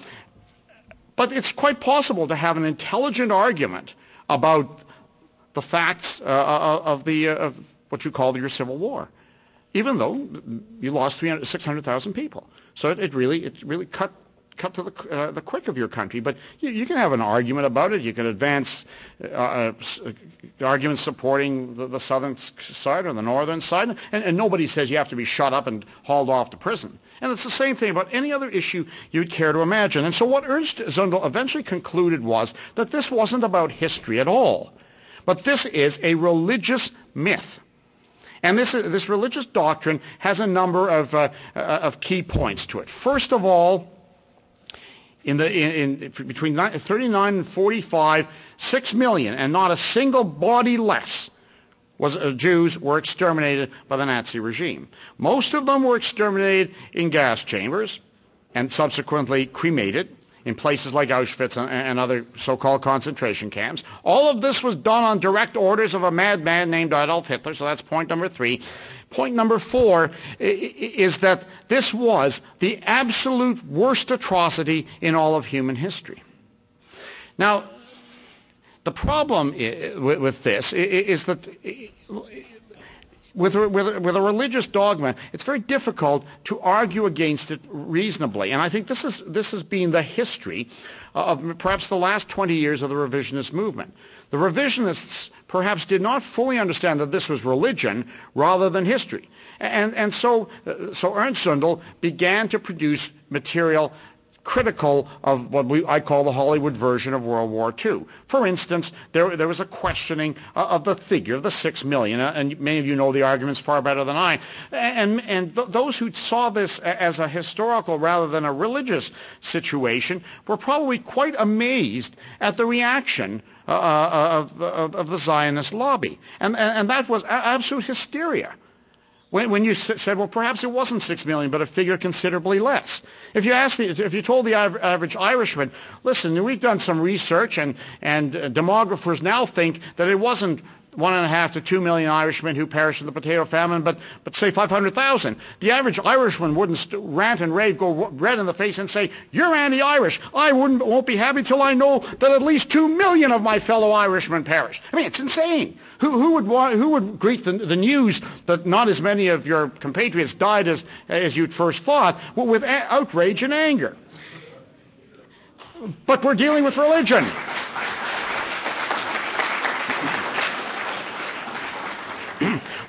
but it's quite possible to have an intelligent argument about the facts uh, uh of the uh, of what you call your civil war, even though you lost 600,000 people. So it, it really it really cut cut to the, uh, the quick of your country. But you, you, can have an argument about it. You can advance uh, uh, arguments supporting the, the, southern side or the northern side, and, and, nobody says you have to be shut up and hauled off to prison. And it's the same thing about any other issue you'd care to imagine. And so what Ernst Zundel eventually concluded was that this wasn't about history at all, but this is a religious myth. And this, this religious doctrine has a number of, uh, uh, of key points to it. First of all, in the, in, in, between 39 and 45, 6 million, and not a single body less, was, uh, Jews were exterminated by the Nazi regime. Most of them were exterminated in gas chambers and subsequently cremated in places like Auschwitz and, and other so-called concentration camps. All of this was done on direct orders of a madman named Adolf Hitler, so that's point number three. Point number four is that this was the absolute worst atrocity in all of human history. Now, the problem with this is that with, with, with, a religious dogma, it's very difficult to argue against it reasonably. And I think this, is, this has been the history of perhaps the last 20 years of the revisionist movement. The revisionists perhaps did not fully understand that this was religion rather than history. And, and so, uh, so Ernst Zundel began to produce material critical of what we, I call the Hollywood version of World War II. For instance, there, there was a questioning of the figure of the six million, uh, and many of you know the arguments far better than I. And, and th- those who saw this as a historical rather than a religious situation were probably quite amazed at the reaction uh, uh of, of, of, the Zionist lobby. And, and, and that was absolute hysteria. When, when you said, well, perhaps it wasn't six million, but a figure considerably less. If you asked the, if you told the average Irishman, listen, we've done some research, and and uh, demographers now think that it wasn't one and a half to two million Irishmen who perished in the potato famine, but, but say 500,000. The average Irishman wouldn't st- rant and rave, go red in the face and say, you're anti-Irish. I wouldn't, won't be happy till I know that at least two million of my fellow Irishmen perished. I mean, it's insane. Who, who would want, who would greet the, the news that not as many of your compatriots died as, as you'd first thought with a- outrage and anger? But we're dealing with religion.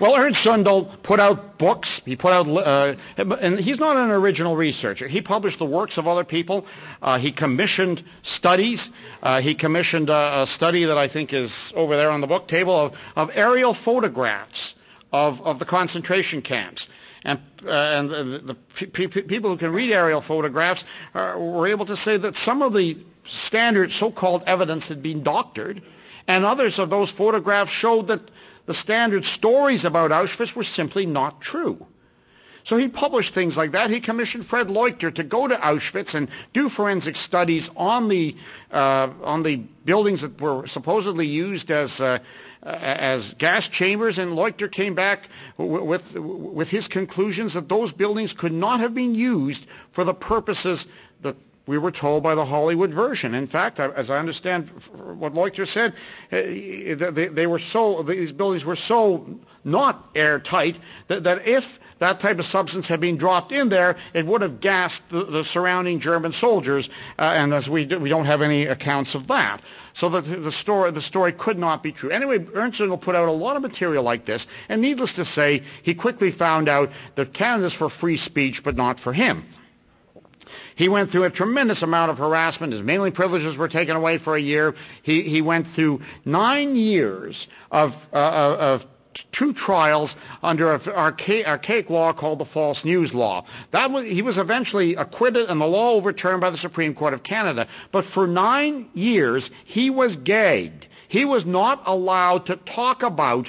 Well, Ernst Zundel put out books. He put out, uh, and he's not an original researcher. He published the works of other people. Uh, he commissioned studies. Uh, he commissioned a, a, study that I think is over there on the book table of, of aerial photographs of, of the concentration camps. And, uh, and the, the people who can read aerial photographs uh, were able to say that some of the standard so-called evidence had been doctored, and others of those photographs showed that the standard stories about Auschwitz were simply not true. So he published things like that. He commissioned Fred Leuchter to go to Auschwitz and do forensic studies on the uh, on the buildings that were supposedly used as uh, as gas chambers. And Leuchter came back with with his conclusions that those buildings could not have been used for the purposes that we were told by the Hollywood version. In fact, as I understand what Leuchter said, uh, they, were so these buildings were so not airtight that, that if that type of substance had been dropped in there, it would have gassed the, surrounding German soldiers, uh, and as we, do, we don't have any accounts of that. So the, the, story, the story could not be true. Anyway, Ernst Zundel put out a lot of material like this, and needless to say, he quickly found out that Canada's for free speech, but not for him. He went through a tremendous amount of harassment. His mailing privileges were taken away for a year. He, he went through nine years of, uh, of two trials under an archaic, archaic law called the false news law. That was, he was eventually acquitted and the law overturned by the Supreme Court of Canada. But for nine years, he was gagged. He was not allowed to talk about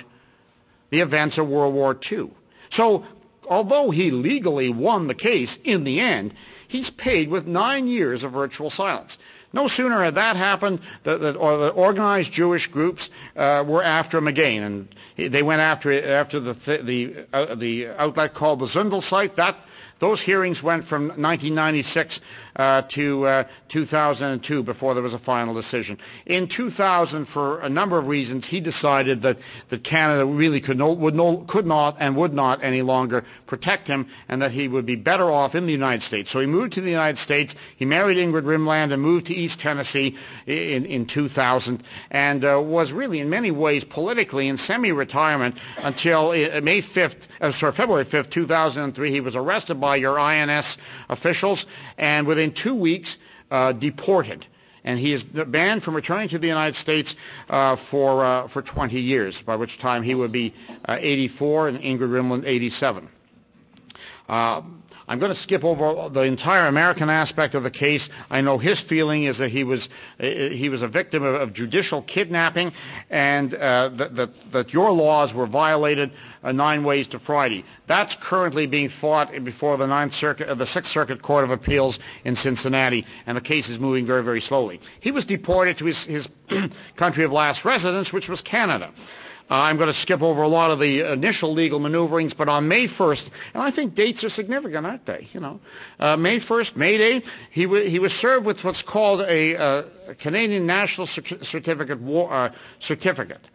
the events of World War II. So, although he legally won the case in the end, he's paid with nine years of virtual silence. No sooner had that happened, the, or the organized Jewish groups uh, were after him again, and they went after after the the uh, the outlet called the Zundel site. That those hearings went from 1996 uh, to uh, 2002 before there was a final decision. In 2000, for a number of reasons, he decided that, that Canada really could, no, would no, could not and would not any longer protect him and that he would be better off in the United States. So he moved to the United States. He married Ingrid Rimland and moved to East Tennessee in, in 2000 and uh, was really in many ways politically in semi-retirement until uh, May 5th, uh, sorry, February 5th, 2003. He was arrested by your INS officials and within two weeks uh, deported. And he is banned from returning to the United States uh, for, uh, for 20 years, by which time he would be uh, 84 and Ingrid Rimland 87. I'm going to skip over the entire American aspect of the case. I know his feeling is that he was uh, he was a victim of, of judicial kidnapping, and uh, that, that, that your laws were violated uh, nine ways to Friday. That's currently being fought before the Ninth Circuit, uh, the Sixth Circuit Court of Appeals in Cincinnati, and the case is moving very very slowly. He was deported to his, his country of last residence, which was Canada. Uh, I'm going to skip over a lot of the initial legal maneuverings, but on May 1st, and I think dates are significant, aren't they? You know, uh, May 1st, May Day, he, w- he was served with what's called a, uh, Canadian National Certificate war, uh, certificate.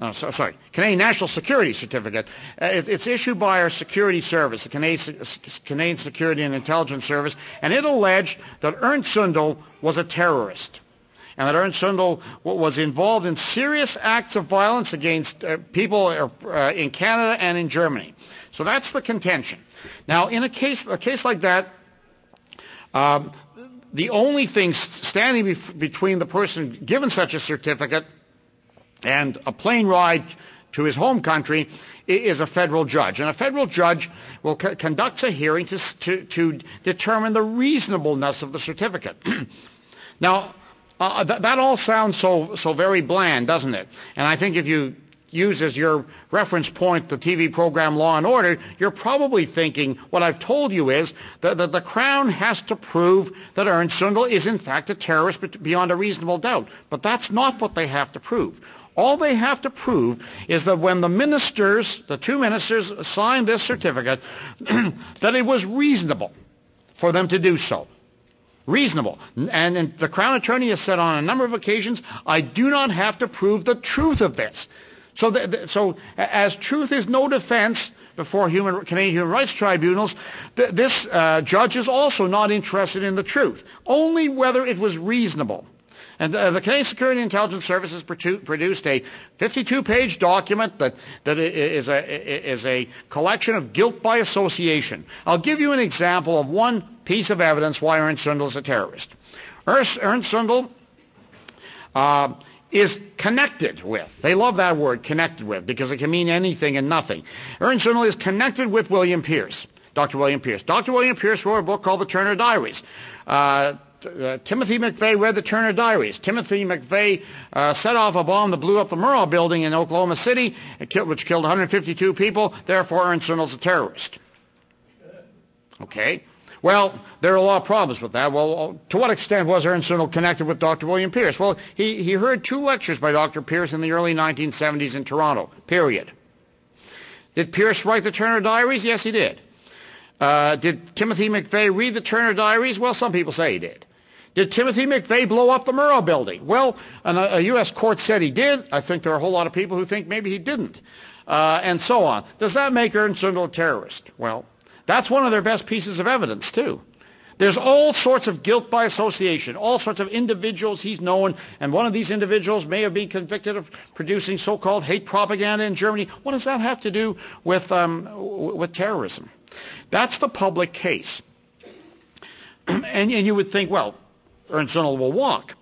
Oh, so, sorry, Canadian National Security Certificate. Uh, it, it's issued by our security service, the Canadian, Canadian Security and Intelligence Service, and it alleged that Ernst Zundel was a terrorist and that Ernst Zundel was involved in serious acts of violence against uh, people uh, in Canada and in Germany. So that's the contention. Now, in a case, a case like that, um, the only thing standing bef- between the person given such a certificate and a plane ride to his home country is a federal judge. And a federal judge will c- conduct a hearing to, to, to determine the reasonableness of the certificate. now, uh, th- that all sounds so, so very bland, doesn't it? And I think if you use as your reference point the TV program Law and Order, you're probably thinking what I've told you is that, that the Crown has to prove that Ernst Zundel is in fact a terrorist beyond a reasonable doubt. But that's not what they have to prove. All they have to prove is that when the ministers, the two ministers, signed this certificate, that it was reasonable for them to do so reasonable. And, the Crown Attorney has said on a number of occasions, I do not have to prove the truth of this. So, the, so as truth is no defense before human, Canadian human rights tribunals, th- this uh, judge is also not interested in the truth, only whether it was reasonable. And uh, the Canadian Security Intelligence Service has produced a 52-page document that, that is, a, is a collection of guilt by association. I'll give you an example of one piece of evidence why Ernst Zundel is a terrorist. Ernst, Ernst uh, is connected with. They love that word, connected with, because it can mean anything and nothing. Ernst Zundel is connected with William Pierce, Dr. William Pierce. Dr. William Pierce wrote a book called The Turner Diaries. Uh, uh, Timothy McVeigh read the Turner Diaries. Timothy McVeigh uh, set off a bomb that blew up the Murrah building in Oklahoma City, which killed 152 people. Therefore, Ernst Zundel's a terrorist. Okay. Well, there are a lot of problems with that. Well, to what extent was Ernst Zundel connected with Dr. William Pierce? Well, he, he heard two lectures by Dr. Pierce in the early 1970s in Toronto, period. Did Pierce write the Turner Diaries? Yes, he did. Uh, did Timothy McVeigh read the Turner Diaries? Well, some people say he did. Did Timothy McVeigh blow up the Murrah building? Well, a, a U.S. court said he did. I think there are a whole lot of people who think maybe he didn't. Uh, and so on. Does that make Ernst Zundel a terrorist? Well, that's one of their best pieces of evidence, too. There's all sorts of guilt by association, all sorts of individuals he's known, and one of these individuals may have been convicted of producing so-called hate propaganda in Germany. What does that have to do with, um, with terrorism? That's the public case. and, and you would think, well, Ernst Zundel will walk.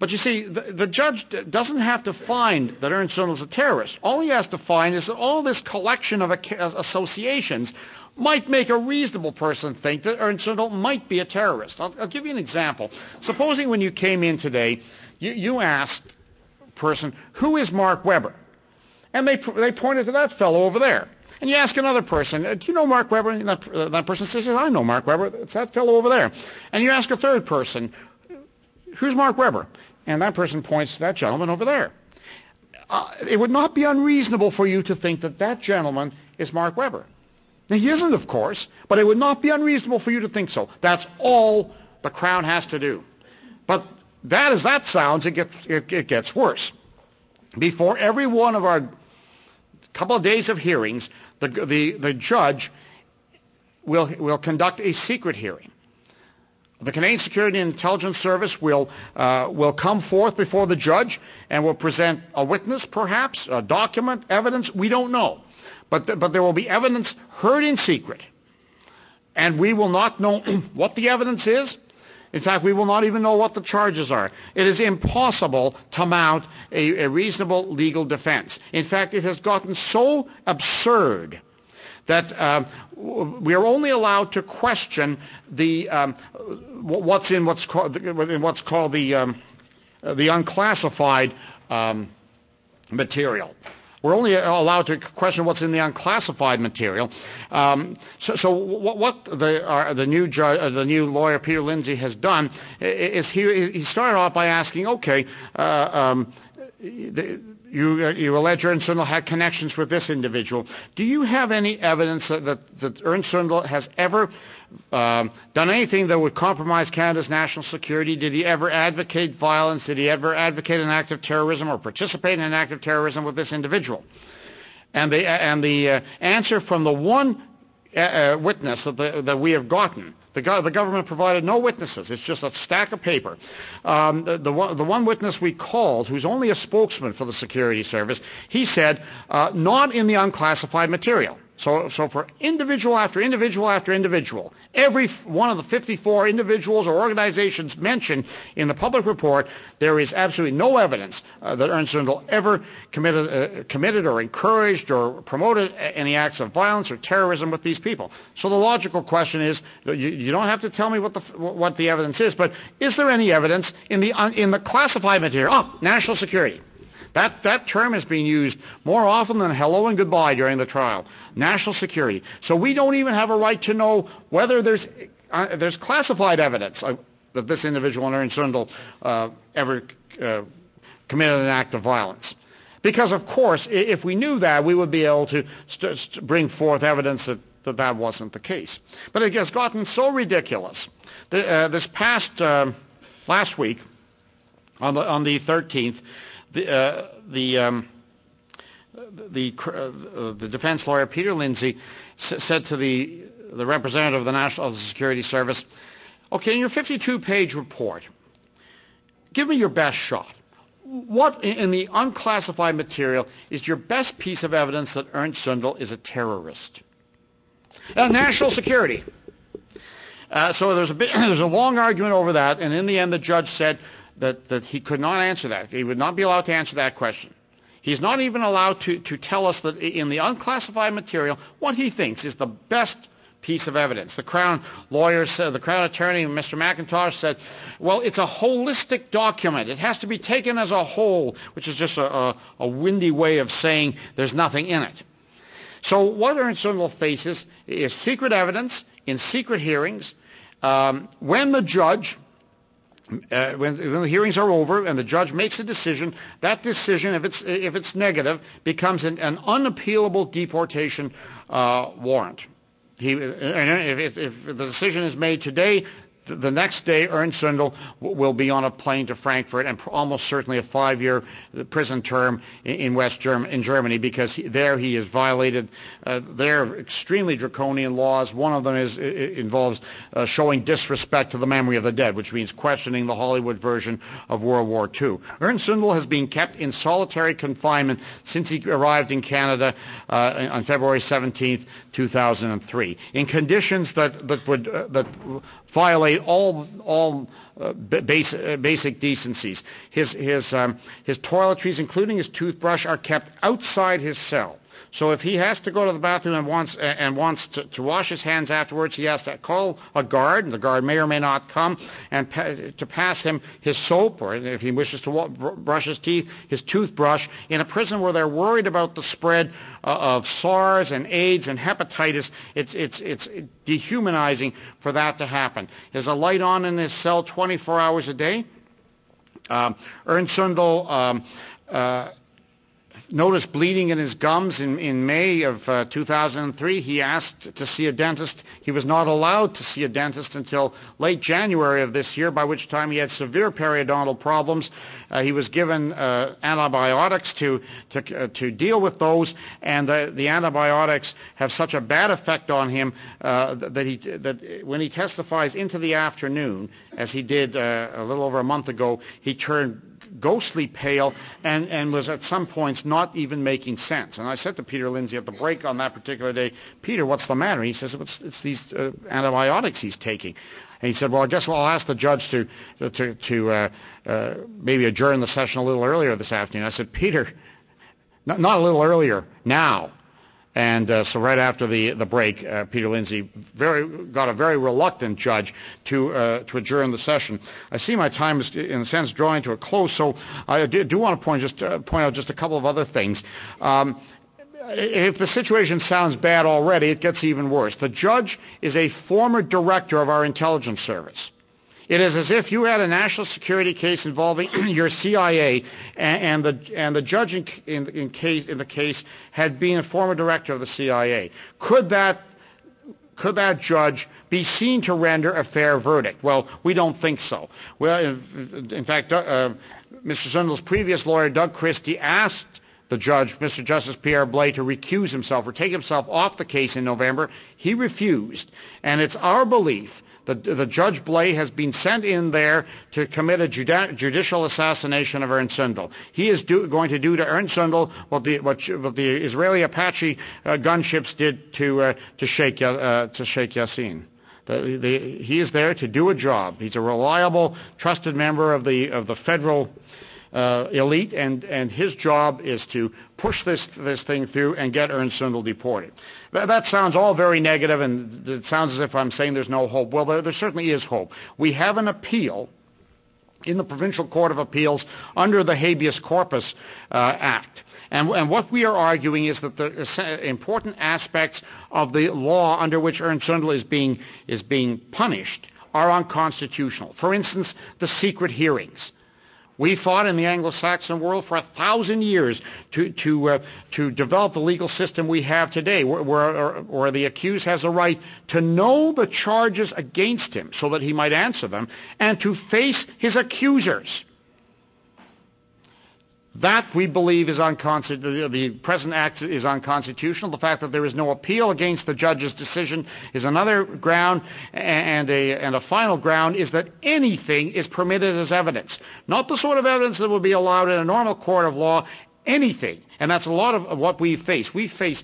But you see, the, the, judge doesn't have to find that Ernst Zundel is a terrorist. All he has to find is that all this collection of associations might make a reasonable person think that Ernst Zundel might be a terrorist. I'll, I'll, give you an example. Supposing when you came in today, you, you asked a person, who is Mark Weber? And they, they pointed to that fellow over there. And you ask another person, uh, do you know Mark Weber? And that, uh, that person says, I know Mark Weber. It's that fellow over there. And you ask a third person, who's Mark Weber? And that person points to that gentleman over there. Uh, it would not be unreasonable for you to think that that gentleman is Mark Weber. Now, he isn't, of course, but it would not be unreasonable for you to think so. That's all the Crown has to do. But that, as that sounds, it gets, it, it gets worse. Before every one of our couple of days of hearings, the, the, the judge will, will conduct a secret hearing. The Canadian Security and Intelligence Service will, uh, will come forth before the judge and will present a witness, perhaps, a document, evidence, we don't know. But, th- but there will be evidence heard in secret. And we will not know what the evidence is. In fact, we will not even know what the charges are. It is impossible to mount a, a reasonable legal defense. In fact, it has gotten so absurd that uh, we are only allowed to question the um, what's in what's called in what's called the um, the unclassified um, material. We're only allowed to question what's in the unclassified material. Um, so, so, what, what the, uh, the, new uh, the new lawyer Peter Lindsay has done is he, he started off by asking, okay, uh, um, you, you allege Ernst Zundel had connections with this individual. Do you have any evidence that, that, that Ernst Zundel has ever um, done anything that would compromise Canada's national security? Did he ever advocate violence? Did he ever advocate an act of terrorism or participate in an act of terrorism with this individual? And the, and the uh, answer from the one uh, uh witness that, the, that we have gotten the, go- the, government provided no witnesses. It's just a stack of paper. Um, the, the, one, the, one, witness we called, who's only a spokesman for the security service, he said, uh, not in the unclassified material. So, so for individual after individual after individual, every one of the 54 individuals or organizations mentioned in the public report, there is absolutely no evidence uh, that Ernst Zundel ever committed, uh, committed or encouraged or promoted any acts of violence or terrorism with these people. So the logical question is, you, you don't have to tell me what the, what the evidence is, but is there any evidence in the, in the classified material? Oh, national security. That, that term is being used more often than hello and goodbye during the trial. National security. So we don't even have a right to know whether there's, uh, there's classified evidence uh, that this individual, Ernst Zundel, uh, ever uh, committed an act of violence. Because, of course, if we knew that, we would be able to st- st- bring forth evidence that, that that wasn't the case. But it has gotten so ridiculous. The, uh, this past uh, last week, on the, on the 13th, the, uh, the, um, uh, the defense lawyer, Peter Lindsay, said to the, representative of the National Security Service, okay, in your 52-page report, give me your best shot. What in the unclassified material is your best piece of evidence that Ernst Zundel is a terrorist? Uh, national security. Uh, so there's a, bit, there's a long argument over that, and in the end, the judge said, that, that he could not answer that. He would not be allowed to answer that question. He's not even allowed to, to tell us that in the unclassified material what he thinks is the best piece of evidence. The Crown lawyer said, the Crown attorney, Mr. McIntosh, said, well, it's a holistic document. It has to be taken as a whole, which is just a, a, a windy way of saying there's nothing in it. So what Ernst faces is secret evidence in secret hearings. Um, when the judge uh, when, when, the hearings are over and the judge makes a decision, that decision, if it's, if it's negative, becomes an, an unappealable deportation uh, warrant. He, and if, if, if the decision is made today, the next day, Ernst Zundel will be on a plane to Frankfurt and almost certainly a five-year prison term in West Germ- in Germany because he, there he has violated uh, their extremely draconian laws. One of them is involves uh, showing disrespect to the memory of the dead, which means questioning the Hollywood version of World War II. Ernst Zundel has been kept in solitary confinement since he arrived in Canada uh, on February 17, 2003, in conditions that that would uh, that violate all all uh, basic, uh, basic decencies. His his um, his toiletries, including his toothbrush, are kept outside his cell. So if he has to go to the bathroom and wants and wants to, to wash his hands afterwards, he has to call a guard, and the guard may or may not come, and pa- to pass him his soap, or if he wishes to wa- brush his teeth, his toothbrush. In a prison where they're worried about the spread uh, of SARS and AIDS and hepatitis, it's it's it's dehumanizing for that to happen. There's a light on in his cell 24 hours a day. Um, Ernst Zundel. Um, uh, noticed bleeding in his gums in, in May of uh, 2003. He asked to see a dentist. He was not allowed to see a dentist until late January of this year, by which time he had severe periodontal problems. Uh, he was given uh, antibiotics to to, uh, to deal with those, and the, the antibiotics have such a bad effect on him uh, that he that when he testifies into the afternoon, as he did uh, a little over a month ago, he turned ghostly pale and, and was at some points not even making sense. And I said to Peter Lindsay at the break on that particular day, Peter, what's the matter? he says, it's, it's these uh, antibiotics he's taking. And he said, well, I guess I'll ask the judge to, to, to uh, uh, maybe adjourn the session a little earlier this afternoon. I said, Peter, not, not a little earlier, now. And uh, so right after the the break, uh, Peter Lindsay very got a very reluctant judge to uh, to adjourn the session. I see my time is in a sense drawing to a close, so I do, do want to point just uh, point out just a couple of other things. Um, if the situation sounds bad already, it gets even worse. The judge is a former director of our intelligence service. It is as if you had a national security case involving your CIA, and, and, the and the judge in, in, in, case, in the case had been a former director of the CIA. Could that could that judge be seen to render a fair verdict? Well, we don't think so. Well, in, in fact, uh, Mr. Zundel's previous lawyer, Doug Christie, asked the judge, Mr. Justice Pierre Blais, to recuse himself or take himself off the case in November. He refused. And it's our belief that the Judge Blais has been sent in there to commit a judi- judicial assassination of Ernst Zundel. He is do, going to do to Ernst Zundel what the, what, what the Israeli Apache uh, gunships did to, uh, to, Sheikh, uh, to Sheikh Yassin. The, the, he is there to do a job. He's a reliable, trusted member of the, of the federal uh, elite, and, and his job is to push this, this thing through and get Ernst Zundel deported. That, that sounds all very negative, and it sounds as if I'm saying there's no hope. Well, there, there certainly is hope. We have an appeal in the Provincial Court of Appeals under the Habeas Corpus uh, Act. And, and, what we are arguing is that the important aspects of the law under which Ernst Zundel is being, is being punished are unconstitutional. For instance, the secret hearings. We fought in the Anglo-Saxon world for a thousand years to, to, uh, to develop the legal system we have today, where, where, where the accused has a right to know the charges against him so that he might answer them and to face his accusers. That, we believe, is unconstitutional. The present act is unconstitutional. The fact that there is no appeal against the judge's decision is another ground, and a, and a final ground is that anything is permitted as evidence. Not the sort of evidence that would be allowed in a normal court of law, anything. And that's a lot of what we face. We face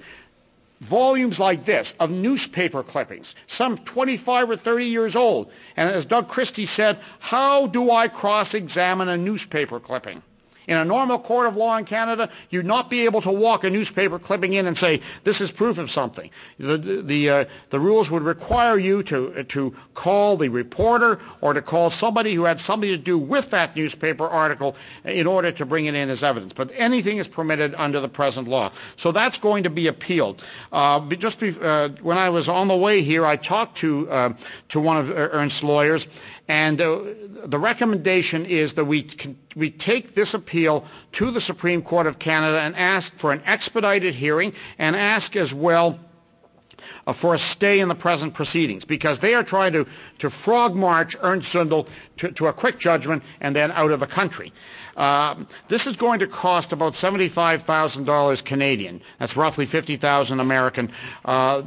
volumes like this of newspaper clippings, some 25 or 30 years old. And as Doug Christie said, how do I cross examine a newspaper clipping? In a normal court of law in Canada, you'd not be able to walk a newspaper clipping in and say, this is proof of something. The, the, uh, the rules would require you to, uh, to call the reporter or to call somebody who had something to do with that newspaper article in order to bring it in as evidence. But anything is permitted under the present law. So that's going to be appealed. Uh, just be, uh, when I was on the way here, I talked to, uh, to one of Ernst's lawyers, and uh, the recommendation is that we, we take this appeal to the Supreme Court of Canada and ask for an expedited hearing and ask as well uh, for a stay in the present proceedings because they are trying to, to frog march Ernst Zundel to, to, a quick judgment and then out of the country. Uh, this is going to cost about $75,000 Canadian. That's roughly 50,000 American. Uh,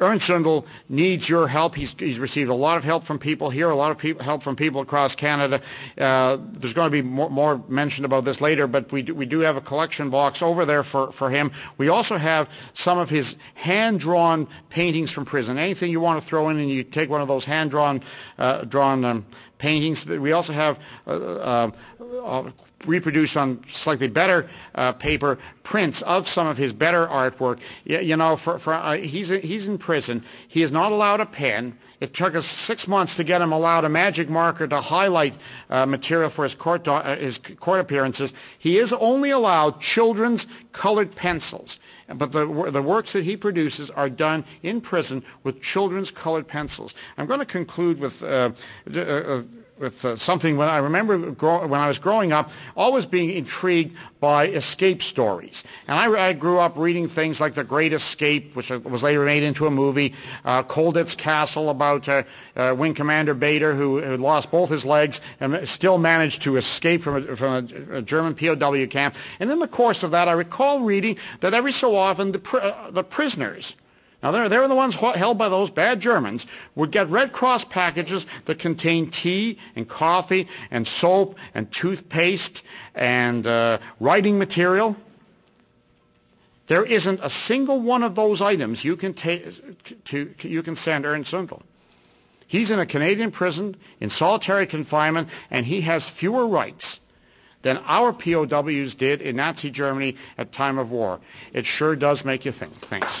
Ernst Zundel needs your help. He's, he's, received a lot of help from people here, a lot of people, help from people across Canada. Uh, there's going to be more, more, mentioned about this later, but we do, we do have a collection box over there for, for him. We also have some of his hand-drawn paintings from prison. Anything you want to throw in and you take one of those hand-drawn uh, drawn um, paintings. We also have uh, uh, reproduced on slightly better uh, paper prints of some of his better artwork. You, you know, for, for, uh, he's, he's in prison. He is not allowed a pen. It took us six months to get him allowed a magic marker to highlight uh, material for his court, uh, his court appearances. He is only allowed children's colored pencils. But the, the works that he produces are done in prison with children's colored pencils. I'm going to conclude with uh, uh with uh, something when I remember grow, when I was growing up, always being intrigued by escape stories. And I, I, grew up reading things like The Great Escape, which was later made into a movie, uh, Colditz Castle about uh, uh, Wing Commander Bader who, who, lost both his legs and still managed to escape from a, from a, a, German POW camp. And in the course of that, I recall reading that every so often the, pr- uh, the prisoners now, they're, they're the ones held by those bad Germans, would get Red Cross packages that contain tea and coffee and soap and toothpaste and uh, writing material. There isn't a single one of those items you can, ta- to, you can send Ernst Zundel. He's in a Canadian prison in solitary confinement, and he has fewer rights than our POWs did in Nazi Germany at time of war. It sure does make you think. Thanks.